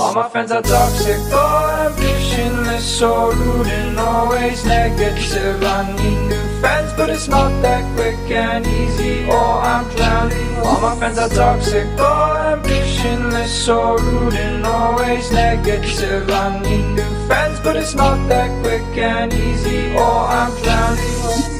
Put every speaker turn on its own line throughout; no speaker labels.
All my friends are toxic, all ambitionless, So rude and always negative. I need new friends, but it's not that quick and easy Or I'm drowning. All my friends are toxic, all ambitionless, So rude and always negative. I need new friends, but it's not that quick and easy Or I'm drowning.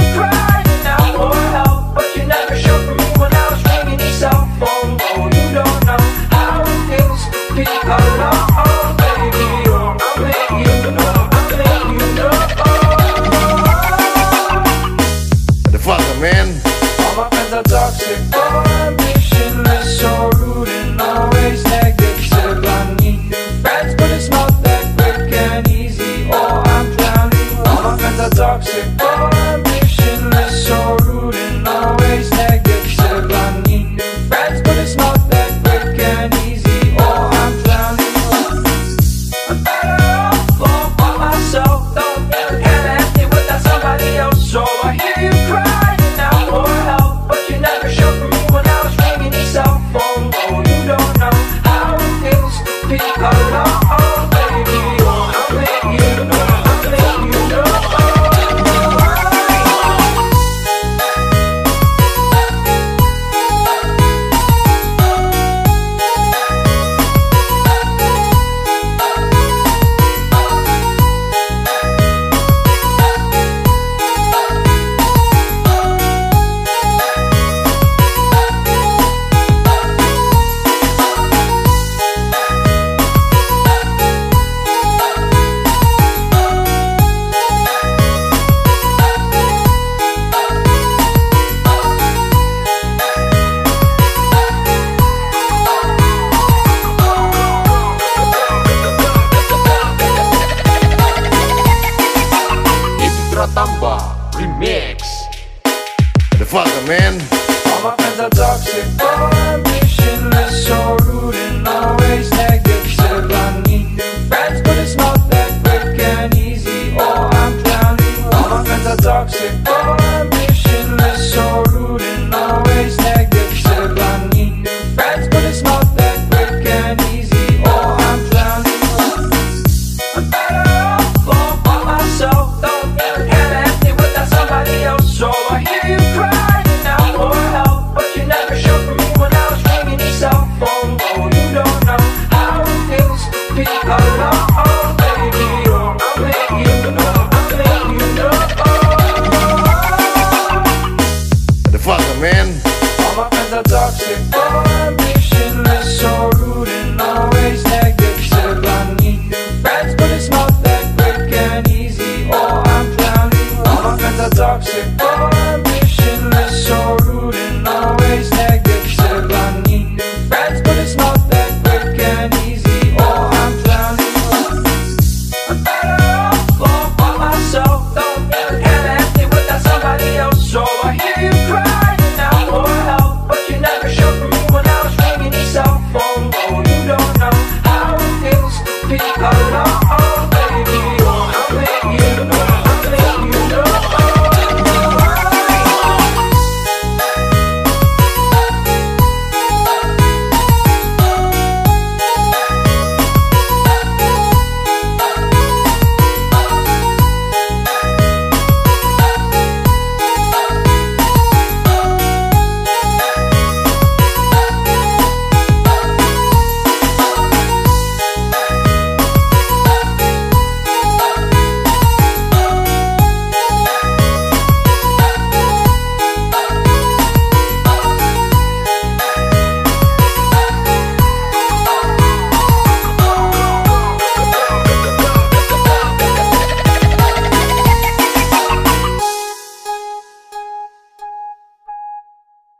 surprise. motherfucker, man.
All my friends are toxic.
man.
All my friends are dog shit.